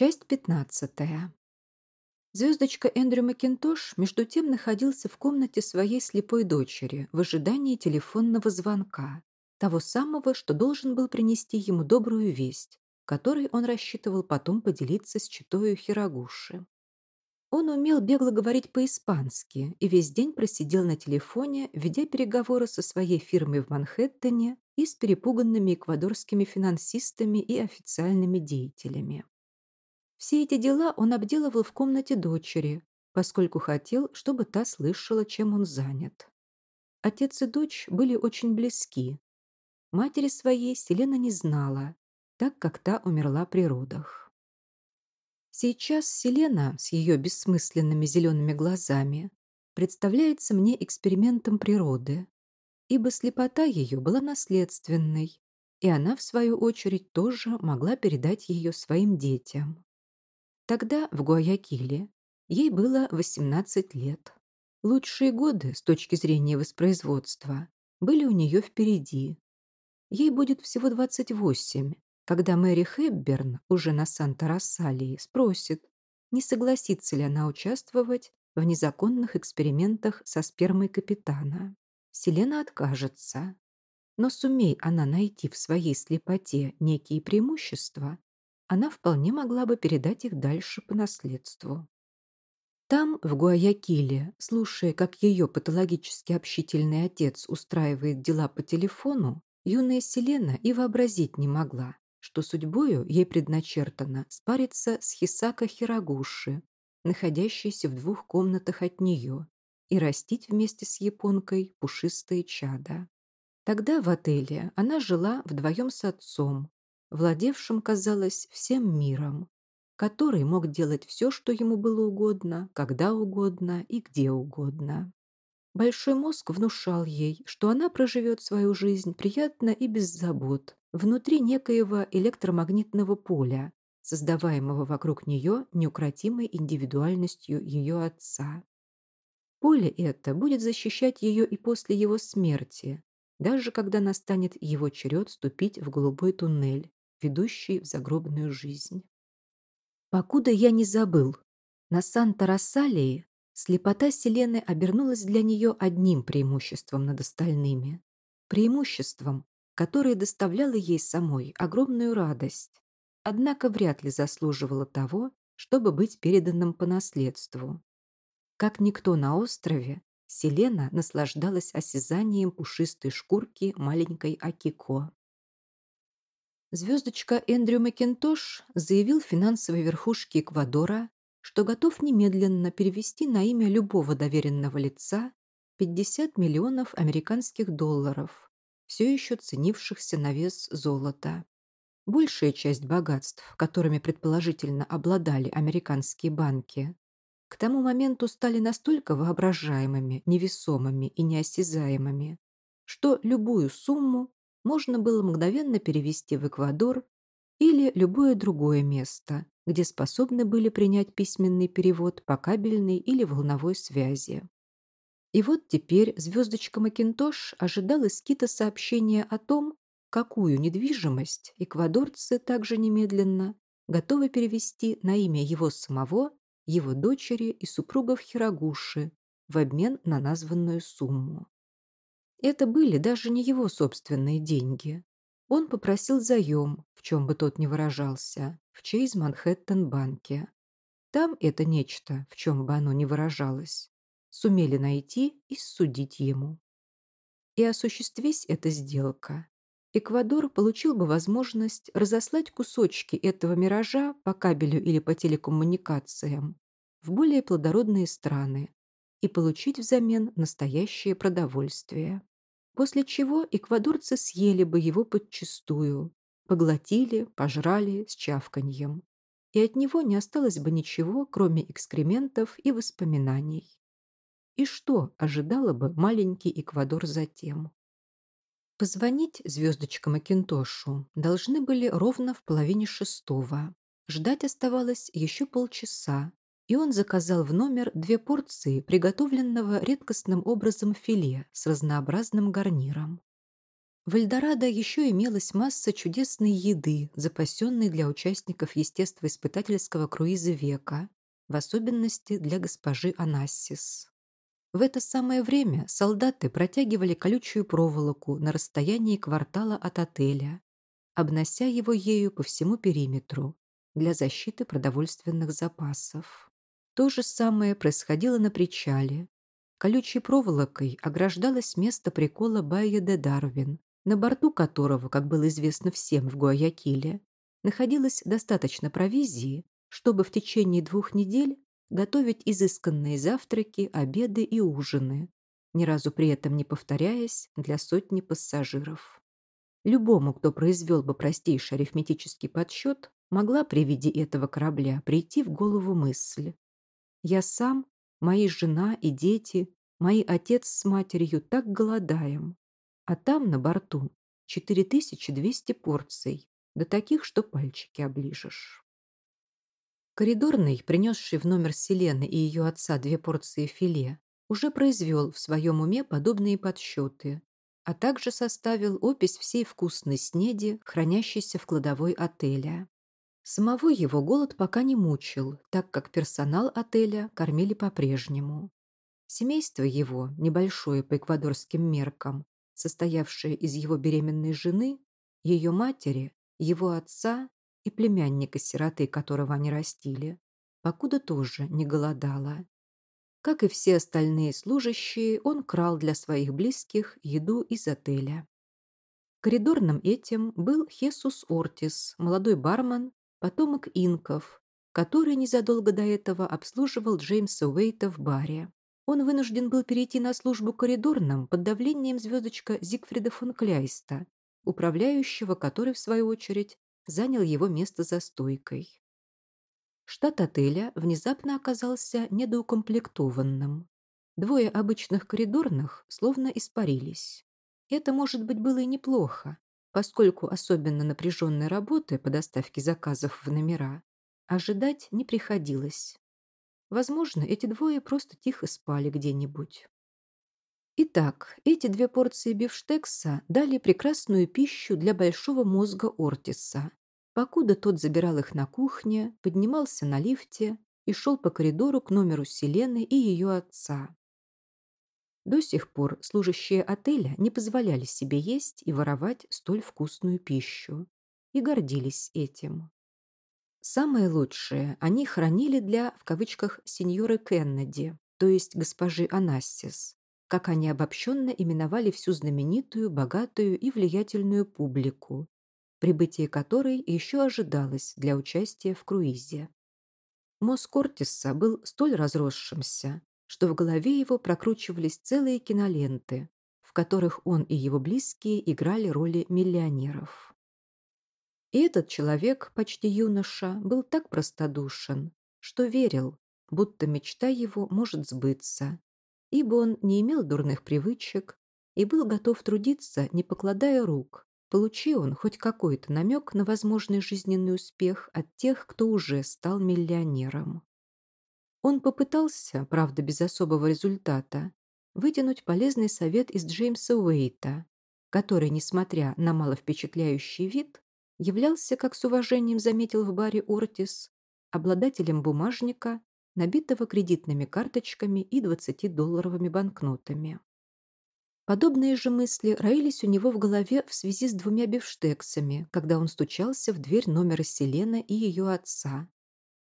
Часть пятнадцатая. Звездочка Эндрю Макинтош между тем находился в комнате своей слепой дочери в ожидании телефонного звонка, того самого, что должен был принести ему добрую весть, которой он рассчитывал потом поделиться с читою Хирогуши. Он умел бегло говорить по-испански и весь день просидел на телефоне, ведя переговоры со своей фирмой в Манхэттене и с перепуганными эквадорскими финансистами и официальными деятелями. Все эти дела он обделывал в комнате дочери, поскольку хотел, чтобы та слышала, чем он занят. Отец и дочь были очень близки. Матери своей Селена не знала, так как та умерла при родах. Сейчас Селена с ее бессмысленными зелеными глазами представляется мне экспериментом природы, ибо слепота ее была наследственной, и она, в свою очередь, тоже могла передать ее своим детям. Тогда, в Гуаякиле, ей было 18 лет. Лучшие годы с точки зрения воспроизводства были у нее впереди. Ей будет всего 28, когда Мэри Хэбберн, уже на Санта-Рассалии, спросит, не согласится ли она участвовать в незаконных экспериментах со спермой капитана. Селена откажется. Но сумей она найти в своей слепоте некие преимущества, она вполне могла бы передать их дальше по наследству. Там, в Гуаякиле, слушая, как ее патологически общительный отец устраивает дела по телефону, юная Селена и вообразить не могла, что судьбою ей предначертано спариться с Хисака Хирогуши, находящейся в двух комнатах от нее, и растить вместе с японкой пушистые чада. Тогда в отеле она жила вдвоем с отцом, владевшим, казалось, всем миром, который мог делать все, что ему было угодно, когда угодно и где угодно. Большой мозг внушал ей, что она проживет свою жизнь приятно и без забот, внутри некоего электромагнитного поля, создаваемого вокруг нее неукротимой индивидуальностью ее отца. Поле это будет защищать ее и после его смерти, даже когда настанет его черед ступить в голубой туннель, ведущий в загробную жизнь. Покуда я не забыл, на Санта-Рассалии слепота Селены обернулась для нее одним преимуществом над остальными. Преимуществом, которое доставляло ей самой огромную радость, однако вряд ли заслуживало того, чтобы быть переданным по наследству. Как никто на острове, Селена наслаждалась осязанием пушистой шкурки маленькой Акико. Звездочка Эндрю Макинтош заявил финансовой верхушке Эквадора, что готов немедленно перевести на имя любого доверенного лица 50 миллионов американских долларов, все еще ценившихся на вес золота. Большая часть богатств, которыми предположительно обладали американские банки, к тому моменту стали настолько воображаемыми, невесомыми и неосязаемыми, что любую сумму можно было мгновенно перевести в Эквадор или любое другое место, где способны были принять письменный перевод по кабельной или волновой связи. И вот теперь звездочка Макинтош ожидал из сообщения о том, какую недвижимость эквадорцы также немедленно готовы перевести на имя его самого, его дочери и супругов Хирогуши в обмен на названную сумму. Это были даже не его собственные деньги. Он попросил заем, в чем бы тот ни выражался, в Чейз Манхэттен банке. Там это нечто, в чем бы оно ни выражалось, сумели найти и судить ему. И осуществись эта сделка, Эквадор получил бы возможность разослать кусочки этого миража по кабелю или по телекоммуникациям в более плодородные страны и получить взамен настоящее продовольствие после чего эквадорцы съели бы его подчистую, поглотили, пожрали с чавканьем, и от него не осталось бы ничего, кроме экскрементов и воспоминаний. И что ожидало бы маленький Эквадор затем? Позвонить звездочка Макинтошу должны были ровно в половине шестого. Ждать оставалось еще полчаса, и он заказал в номер две порции приготовленного редкостным образом филе с разнообразным гарниром. В Эльдорадо еще имелась масса чудесной еды, запасенной для участников естествоиспытательского круиза века, в особенности для госпожи Анассис. В это самое время солдаты протягивали колючую проволоку на расстоянии квартала от отеля, обнося его ею по всему периметру для защиты продовольственных запасов. То же самое происходило на причале. Колючей проволокой ограждалось место прикола Байя де Дарвин, на борту которого, как было известно всем в Гуаякиле, находилось достаточно провизии, чтобы в течение двух недель готовить изысканные завтраки, обеды и ужины, ни разу при этом не повторяясь для сотни пассажиров. Любому, кто произвел бы простейший арифметический подсчет, могла при виде этого корабля прийти в голову мысль. Я сам, мои жена и дети, мои отец с матерью так голодаем, а там, на борту, 4200 порций, до таких, что пальчики оближешь. Коридорный, принесший в номер Селены и ее отца две порции филе, уже произвел в своем уме подобные подсчеты, а также составил опись всей вкусной снеди, хранящейся в кладовой отеля. Самого его голод пока не мучил, так как персонал отеля кормили по-прежнему. Семейство его, небольшое по эквадорским меркам, состоявшая из его беременной жены, ее матери, его отца и племянника-сироты, которого они растили, покуда тоже не голодала. Как и все остальные служащие, он крал для своих близких еду из отеля. Коридорным этим был Хесус Ортис, молодой бармен, потомок инков, который незадолго до этого обслуживал Джеймса Уэйта в баре он вынужден был перейти на службу коридорным под давлением звездочка Зигфрида фон Кляйста, управляющего, который, в свою очередь, занял его место за стойкой. Штат отеля внезапно оказался недоукомплектованным. Двое обычных коридорных словно испарились. Это, может быть, было и неплохо, поскольку особенно напряженной работы по доставке заказов в номера ожидать не приходилось. Возможно, эти двое просто тихо спали где-нибудь. Итак, эти две порции бифштекса дали прекрасную пищу для большого мозга Ортиса. Покуда тот забирал их на кухне, поднимался на лифте и шел по коридору к номеру Селены и ее отца. До сих пор служащие отеля не позволяли себе есть и воровать столь вкусную пищу и гордились этим. Самое лучшее они хранили для, в кавычках, сеньоры Кеннеди, то есть госпожи Анассис, как они обобщенно именовали всю знаменитую, богатую и влиятельную публику, прибытие которой еще ожидалось для участия в круизе. Мозг Кортиса был столь разросшимся, что в голове его прокручивались целые киноленты, в которых он и его близкие играли роли миллионеров. И этот человек, почти юноша, был так простодушен, что верил, будто мечта его может сбыться, ибо он не имел дурных привычек и был готов трудиться, не покладая рук, получи он хоть какой-то намек на возможный жизненный успех от тех, кто уже стал миллионером. Он попытался, правда без особого результата, вытянуть полезный совет из Джеймса Уэйта, который, несмотря на маловпечатляющий вид, являлся, как с уважением заметил в баре Ортис, обладателем бумажника, набитого кредитными карточками и 20-долларовыми банкнотами. Подобные же мысли роились у него в голове в связи с двумя бифштексами, когда он стучался в дверь номера Селена и ее отца.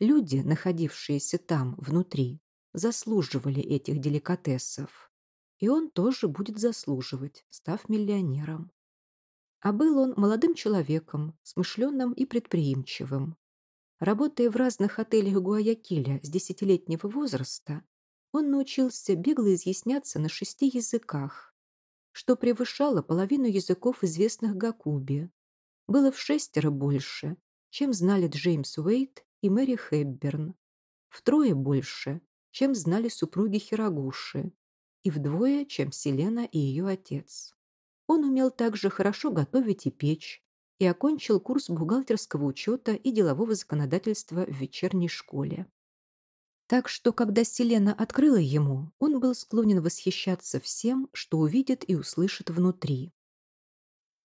Люди, находившиеся там, внутри, заслуживали этих деликатесов. И он тоже будет заслуживать, став миллионером. А был он молодым человеком, смышленным и предприимчивым. Работая в разных отелях Гуаякиля с десятилетнего возраста, он научился бегло изъясняться на шести языках, что превышало половину языков, известных Гакубе. Было в шестеро больше, чем знали Джеймс Уэйт и Мэри Хэбберн, втрое больше, чем знали супруги Хирогуши, и вдвое, чем Селена и ее отец. Он умел также хорошо готовить и печь и окончил курс бухгалтерского учета и делового законодательства в вечерней школе. Так что, когда Селена открыла ему, он был склонен восхищаться всем, что увидит и услышит внутри.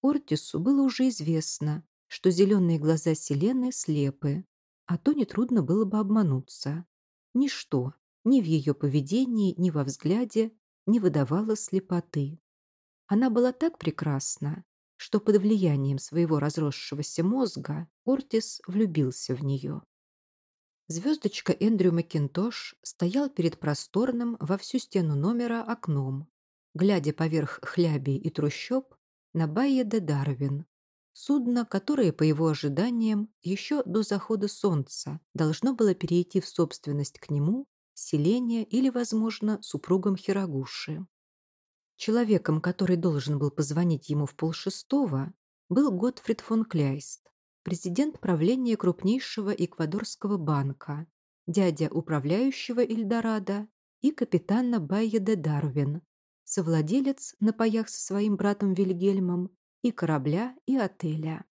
Ортису было уже известно, что зеленые глаза Селены слепы, а то нетрудно было бы обмануться. Ничто, ни в ее поведении, ни во взгляде, не выдавало слепоты. Она была так прекрасна, что под влиянием своего разросшегося мозга Ортис влюбился в нее. Звездочка Эндрю Макинтош стоял перед просторным во всю стену номера окном, глядя поверх хлябей и трущоб на Байе де Дарвин, судно, которое, по его ожиданиям, еще до захода солнца должно было перейти в собственность к нему, селение или, возможно, супругам Хирогуши. Человеком, который должен был позвонить ему в полшестого, был Готфрид фон Кляйст, президент правления крупнейшего эквадорского банка, дядя управляющего Эльдорадо и капитана Байя де Дарвин, совладелец на паях со своим братом Вильгельмом и корабля, и отеля.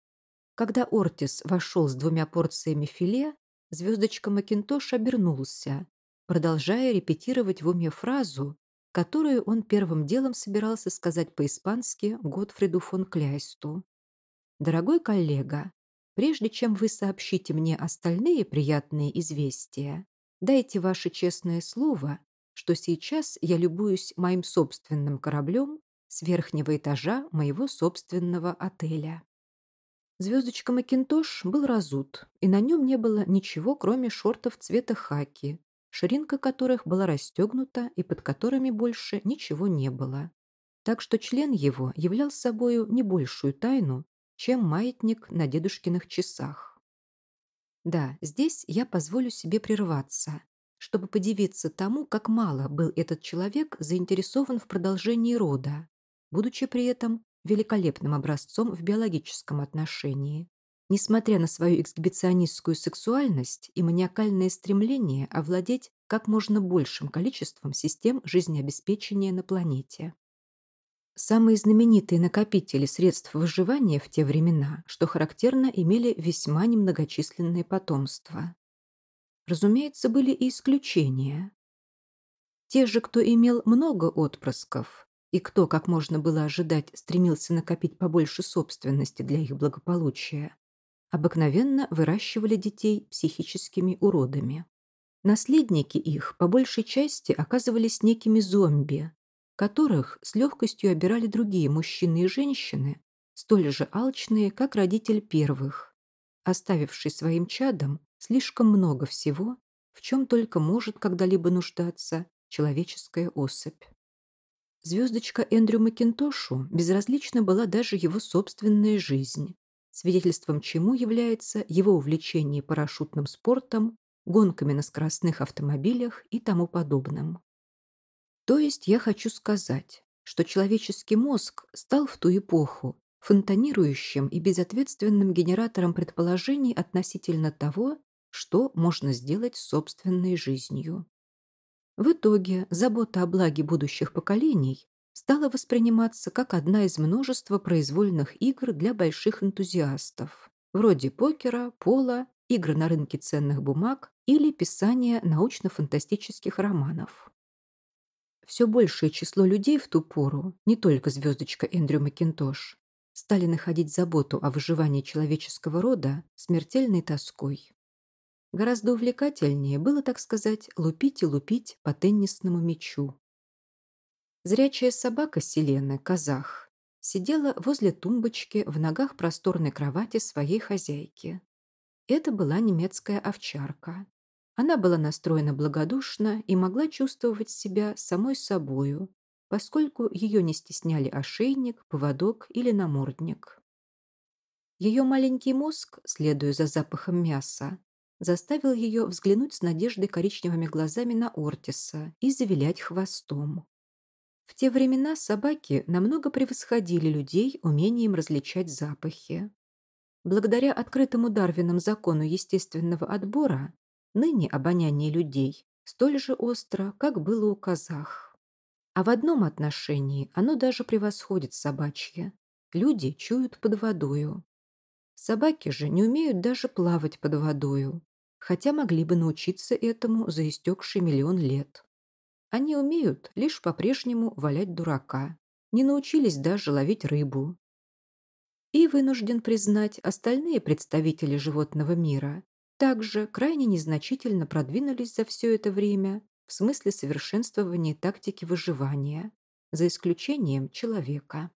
Когда Ортис вошел с двумя порциями филе, звездочка Макинтош обернулся, продолжая репетировать в уме фразу, которую он первым делом собирался сказать по-испански Готфриду фон Кляйсту. «Дорогой коллега, прежде чем вы сообщите мне остальные приятные известия, дайте ваше честное слово, что сейчас я любуюсь моим собственным кораблем с верхнего этажа моего собственного отеля». Звездочка Макинтош был разут, и на нем не было ничего, кроме шортов цвета хаки, ширинка которых была расстегнута и под которыми больше ничего не было. Так что член его являл собою не большую тайну, чем маятник на дедушкиных часах. Да, здесь я позволю себе прерваться, чтобы подивиться тому, как мало был этот человек заинтересован в продолжении рода, будучи при этом великолепным образцом в биологическом отношении, Несмотря на свою эксгибиционистскую сексуальность и маниакальное стремление овладеть как можно большим количеством систем жизнеобеспечения на планете. Самые знаменитые накопители средств выживания в те времена, что характерно, имели весьма немногочисленные потомства. Разумеется, были и исключения. Те же, кто имел много отпрысков, и кто, как можно было ожидать, стремился накопить побольше собственности для их благополучия, обыкновенно выращивали детей психическими уродами. Наследники их по большей части оказывались некими зомби, которых с легкостью обирали другие мужчины и женщины, столь же алчные, как родитель первых, оставивший своим чадам слишком много всего, в чем только может когда-либо нуждаться человеческая особь. Звездочка Эндрю Макинтошу безразлична была даже его собственная жизнь, свидетельством чему является его увлечение парашютным спортом, гонками на скоростных автомобилях и тому подобным. То есть я хочу сказать, что человеческий мозг стал в ту эпоху фонтанирующим и безответственным генератором предположений относительно того, что можно сделать собственной жизнью. В итоге забота о благе будущих поколений стала восприниматься как одна из множества произвольных игр для больших энтузиастов, вроде покера, пола, игр на рынке ценных бумаг или писания научно-фантастических романов. Все большее число людей в ту пору, не только звездочка Эндрю Макинтош, стали находить заботу о выживании человеческого рода смертельной тоской. Гораздо увлекательнее было, так сказать, лупить и лупить по теннисному мячу, Зрячая собака Селены, казах, сидела возле тумбочки в ногах просторной кровати своей хозяйки. Это была немецкая овчарка. Она была настроена благодушно и могла чувствовать себя самой собою, поскольку ее не стесняли ошейник, поводок или намордник. Ее маленький мозг, следуя за запахом мяса, заставил ее взглянуть с надеждой коричневыми глазами на Ортиса и завилять хвостом. В те времена собаки намного превосходили людей умением различать запахи. Благодаря открытому Дарвином закону естественного отбора, ныне обоняние людей столь же остро, как было у казах. А в одном отношении оно даже превосходит собачье. Люди чуют под водою. Собаки же не умеют даже плавать под водою, хотя могли бы научиться этому за истекший миллион лет. Они умеют лишь по-прежнему валять дурака. Не научились даже ловить рыбу. И, вынужден признать, остальные представители животного мира также крайне незначительно продвинулись за все это время в смысле совершенствования тактики выживания, за исключением человека.